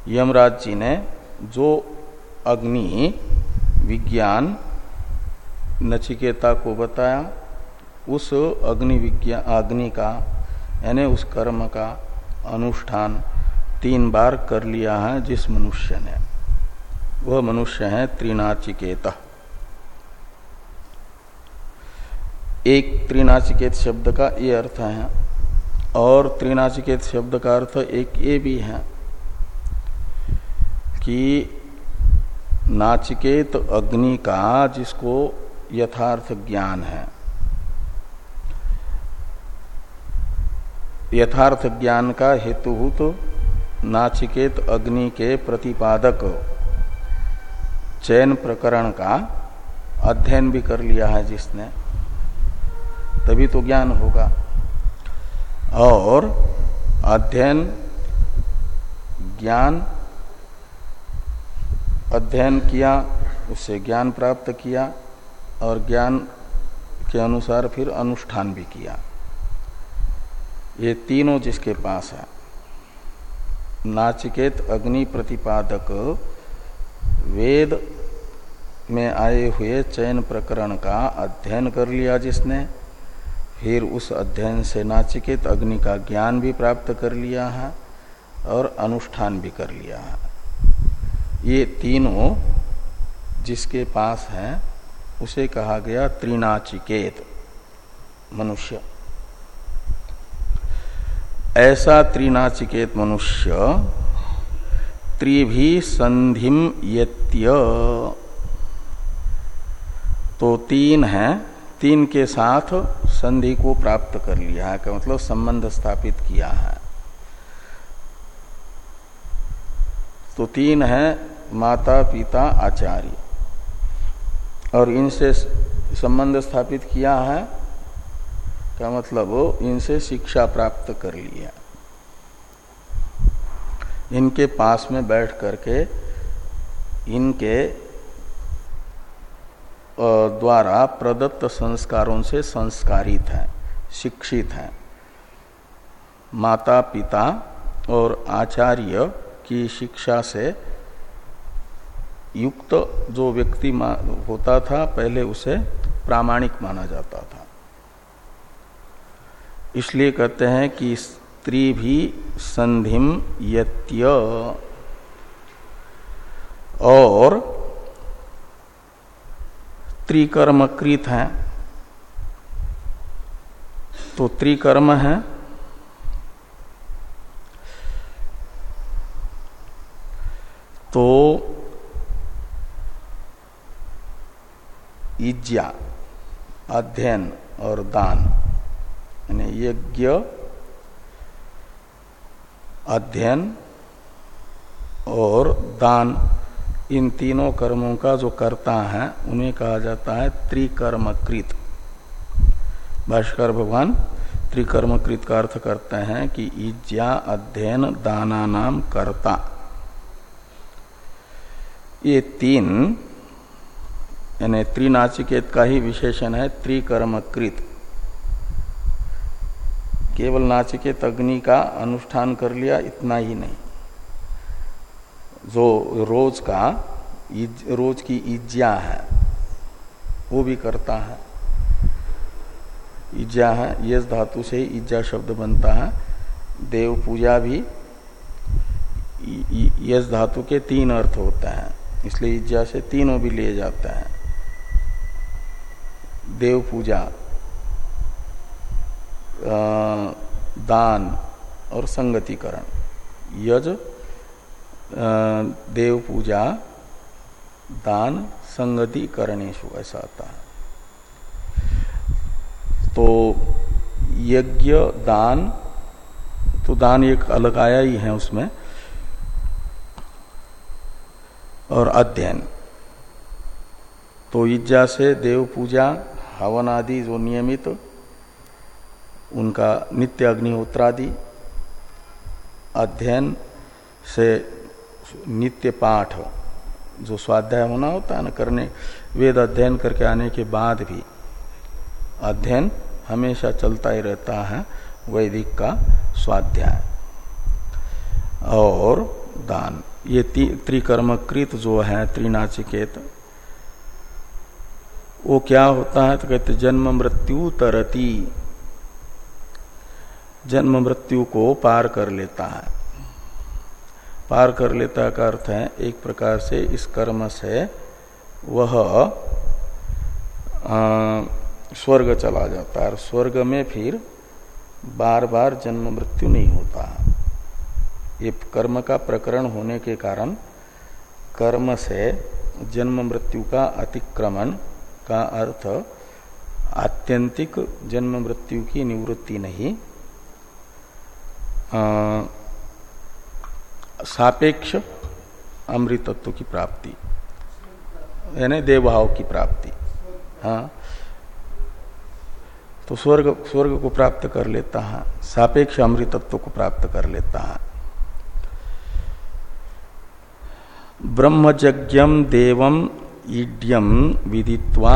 यमराज जी ने जो अग्नि विज्ञान नचिकेता को बताया, उस अग्नि विज्ञान अग्नि का, यानी उस कर्म का अनुष्ठान तीन बार कर लिया है जिस मनुष्य ने। वह मनुष्य है त्रिनाचिकेत। एक त्रिनाचिकेत शब्द का ये अर्थ है, और त्रिनाचिकेत शब्द का अर्थ एक ये भी है कि नाचिकेत अग्नि का जिसको यथार्थ ज्ञान है। यथार्थ ज्ञान का हेतुभूत नाचिकेत अग्नि के प्रतिपादक। चयन प्रकरण का अध्ययन भी कर लिया है जिसने। तभी तो ज्ञान होगा। और अध्ययन, ज्ञान, अध्ययन किया, उससे ज्ञान प्राप्त किया और ज्ञान के अनुसार फिर अनुष्ठान भी किया। ये तीनों जिसके पास है। नाचिकेत अग्नि प्रतिपादक वेद में आए हुए चयन प्रकरण का अध्ययन कर लिया जिसने। फिर उस अध्ययन से नाचिकेत अग्नि का ज्ञान भी प्राप्त कर लिया है और अनुष्ठान भी कर लिया है। ये तीनों जिसके पास है, उसे कहा गया त्रिनाचिकेत, मनुष्य। ऐसा त्रिनाचिकेत मनुष्य, त्रिभी संधिम यत्य। तो तीन है, तीन के साथ संधि को प्राप्त कर लिया है मतलब संबंध स्थापित किया है। तो तीन है माता पिता आचार्य। और इनसे संबंध स्थापित किया है क्या मतलब इनसे शिक्षा प्राप्त कर लिया। इनके पास में बैठ करके इनके द्वारा प्रदत्त संस्कारों से संस्कारित हैं, शिक्षित हैं। माता पिता और आचार्य की शिक्षा से युक्त जो व्यक्ति होता था, पहले उसे प्रामाणिक माना जाता था। इसलिए कहते हैं कि स्त्री भी संधिम यत्य। और त्रिकर्मकृत है। तो त्रिकर्म है। तो इज्जा, अध्ययन और दान। यज्ञ, अध्ययन और दान, इन तीनों कर्मों का जो करता है, उन्हें कहा जाता है त्रिकर्मकृत। भाष्कर भगवान त्रिकर्मकृत का अर्थ करते हैं कि इज्जा अध्ययन, दाना नाम कर्ता। ये तीन, यानी त्रिनाचिकेत का ही विशेषण है त्रिकर्मकृत। केवल नाचिकेत अग्नि का अनुष्ठान कर लिया, इतना ही नहीं। जो रोज का रोज की इज्जा है, वो भी करता है। इज्जा है, यस धातु से इज्जा शब्द बनता है। देव पूजा भी यस धातु के तीन अर्थ होते हैं, इसलिए इज्जा से तीनों भी लिए जाते हैं। देव पूजा दान और संगतिकरण। यज देव पूजा दान संगति करणेशु ऐसा आता है। तो यज्ञ, दान तो दान एक अलग आया ही है उसमें। और अध्ययन। तो इज्जा से देव पूजा हवन आदि जो नियमित उनका नित्य अग्निहोत्रादि अध्ययन से नित्य पाठ जो स्वाध्याय होना होता है ना, करने, वेद अध्ययन करके आने के बाद भी अध्ययन हमेशा चलता ही रहता है, वैदिक का स्वाध्याय। और दान, ये त्रिकर्मकृत जो है, त्रिनाचिकेत, वो क्या होता है? तो कहते जन्म मृत्यु तरती। जन्म मृत्यु को पार कर लेता है। पार कर लेता का अर्थ है एक प्रकार से इस कर्म से वह आ, स्वर्ग चला जाता है। और स्वर्ग में फिर बार बार जन्म मृत्यु नहीं होता। ये कर्म का प्रकरण होने के कारण कर्म से जन्म मृत्यु का अतिक्रमण का अर्थ आत्यंतिक जन्म मृत्यु की निवृत्ति नहीं। सापेक्ष अमृतत्व की प्राप्ति, यानी देवभाव की प्राप्ति हाँ। तो स्वर्ग स्वर्ग को प्राप्त कर लेता है, सापेक्ष अमृतत्व को प्राप्त कर लेता है। ब्रह्मज्ञम देवम ईड्यम विदित्वा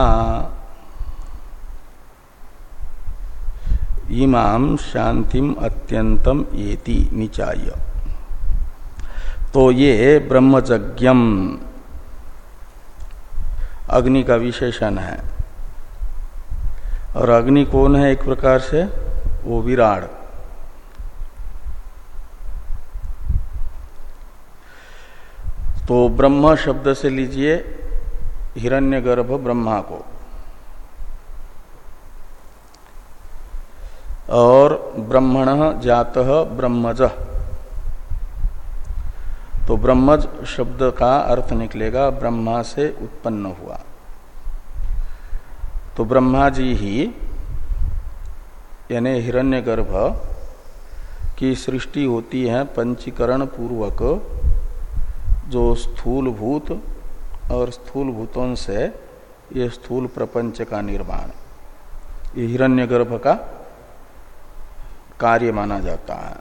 इमाम शांतिम अत्यंतम एति निचाय। तो ये ब्रह्मज्ञम अग्नि का विशेषण है। और अग्नि कौन है एक प्रकार से? वो विराड। तो ब्रह्म शब्द से लीजिए, हिरण्यगर्भ ब्रह्मा को। और ब्रह्मण जात ब्रह्मज। तो ब्रह्मज शब्द का अर्थ निकलेगा, ब्रह्मा से उत्पन्न हुआ। तो ब्रह्मा जी ही, यानी हिरण्यगर्भ, की सृष्टि होती है पंचीकरण पूर्वक, जो स्थूल भूत और स्थूल भूतों से ये स्थूल प्रपंच का निर्माण। ये हिरण्यगर्भ का कार्य माना जाता है।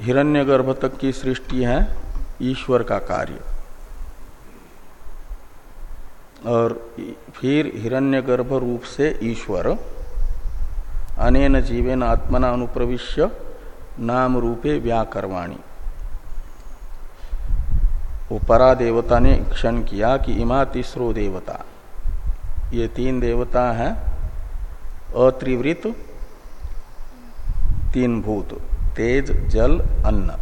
हिरण्यगर्भ तक की सृष्टि है, ईश्वर का कार्य। और फिर हिरण्यगर्भ रूप से ईश्वर। अनेन जीवेन आत्मना अनुप्रविश्य, नाम रूपे व्याकरवाणी। वो परा देवता ने क्षण किया कि इमा तीसरो देवता। ये तीन देवता हैं, अत्रिवृत तीन भूत, तेज, जल, अन्न।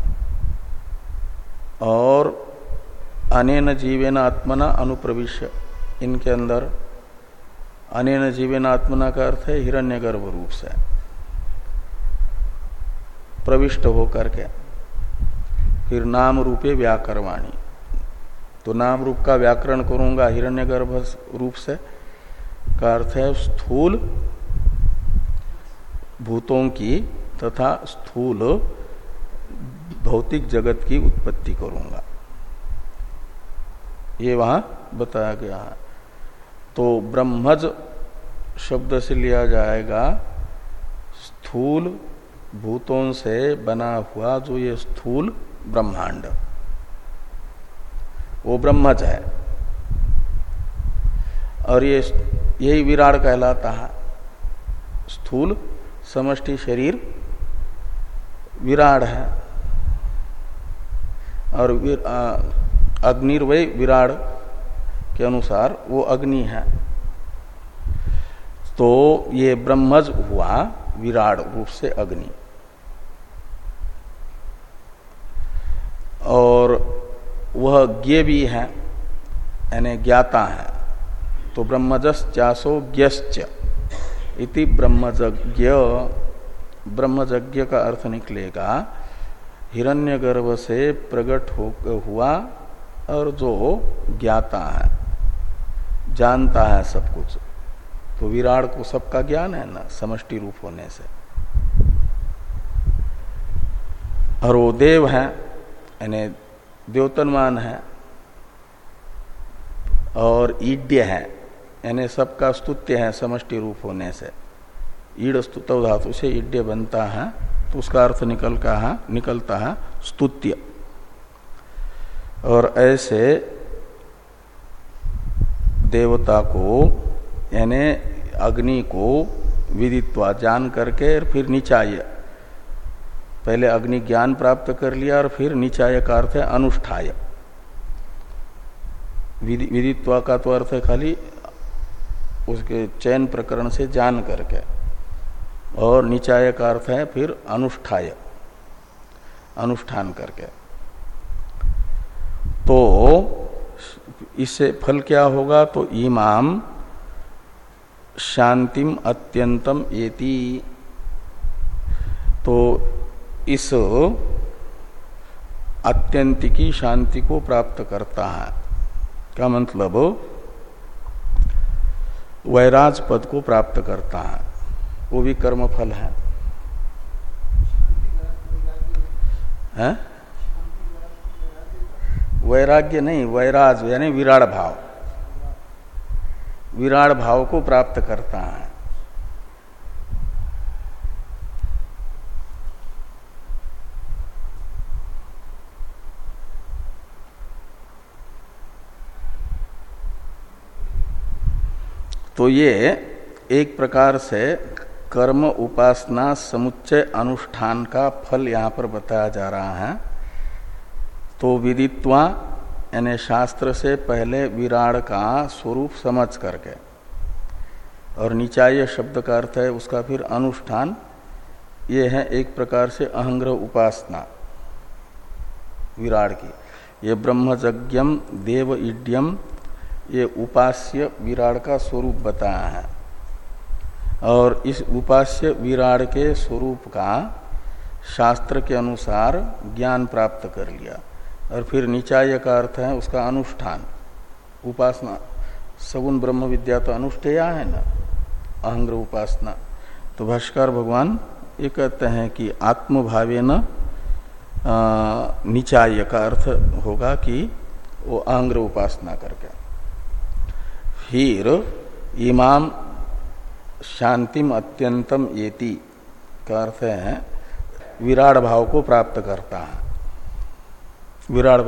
और अनेन जीवेन आत्मना अनुप्रविश्य। इनके अंदर अनेन जीवेन आत्मना का अर्थ है हिरण्यगर्भ रूप से। प्रविष्ट होकर के। फिर नाम रूपे व्याकरवाणी। तो नाम रूप का व्याकरण करूँगा हिरण्यगर्भ रूप से। का अर्थ है स्थूल भूतों की तथा स्थूल भौतिक जगत की उत्पत्ति करूँगा। ये वहाँ बताया गया है। तो ब्रह्मज शब्द से लिया जाएगा, स्थूल भूतों से बना हुआ जो ये स्थूल ब्रह्मांड। वो ब्रह्मज है। और ये यही विराट कहलाता है। स्थूल समष्टि शरीर विराट है। और अग्निर्वय विराट के अनुसार वो अग्नि है। तो ये ब्रह्मज हुआ विराट रूप से अग्नि। और वह ज्ञ भी है, यानी ज्ञाता है। तो ब्रह्मजस चासो ज्ञश्च इति ब्रह्मज्ञ ब्रह्मज्ञ का अर्थ निकलेगा हिरण्यगर्भ से प्रकट हो, हुआ और जो ज्ञाता है, जानता है सब कुछ तो विराट को सबका ज्ञान है ना, समष्टि रूप होने से। और वो देव है, यानी द्योतनमान है, और ईड्य है, यानी सबका स्तुत्य है, समष्टि रूप होने से। ईड स्तुत धातु से ईड्य बनता है तो उसका अर्थ निकल का है, निकलता है स्तुत्य। और ऐसे देवता को, यानी अग्नि को विदित्वा जान करके और फिर निचाय। पहले अग्नि ज्ञान प्राप्त कर लिया और फिर निचाय का अर्थ है अनुष्ठाय। विदित्वा का तो अर्थ है खाली उसके चयन प्रकरण से जान करके। और निचाय का अर्थ है, फिर अनुष्ठाय, अनुष्ठान करके। तो इससे फल क्या होगा? तो इमाम शांतिम अत्यंतम एति। तो इस अत्यंत की शांति को प्राप्त करता है। का मतलब? वैराज पद को प्राप्त करता है। वो भी कर्म फल है। है? वैराग्य नहीं, वैराज, यानी विराट भाव। विराट भाव को प्राप्त करता है। तो ये एक प्रकार से कर्म उपासना समुच्चय अनुष्ठान का फल यहाँ पर बताया जा रहा है। तो विदित्वा, यानी शास्त्र से पहले विराड का स्वरूप समझ करके। और निचाय शब्द का अर्थ है उसका फिर अनुष्ठान। ये है एक प्रकार से अहंग्रह उपासना, विराड की। ये ब्रह्मज्ञम देव इड्यम, ये उपास्य विराड़ का स्वरूप बताया है। और इस उपास्य विराड के स्वरूप का शास्त्र के अनुसार ज्ञान प्राप्त कर लिया। और फिर निचाय का अर्थ है उसका अनुष्ठान। उपासना, सगुण ब्रह्म विद्या तो अनुष्ठेया है ना? अहंग्र उपासना। तो भाष्कर भगवान ये कहते हैं कि आत्मभावे न निचाय का अर्थ होगा कि वो अहंग्र उपासना करके। फिर इमाम शांतिम अत्यंतम येति का अर्थ है विराट भाव को प्राप्त करता है। विराट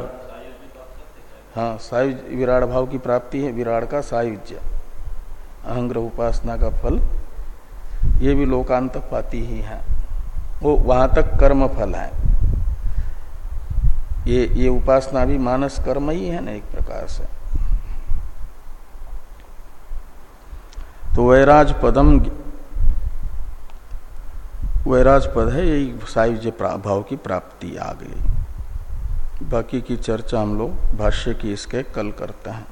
हाँ सायुज विराट भाव की प्राप्ति है, विराट का सायुज्य। अहंग्रह उपासना का फल, ये भी लोकांत पाती ही है। वो वहाँ तक कर्म फल है। ये ये उपासना भी मानस कर्म ही है ना एक प्रकार से। तो वैराज पदम वैराज पद है, यही सायुज्य भाव की प्राप्ति आ गई। बाकी की चर्चा हम लोग भाष्य की इसके कल करते हैं।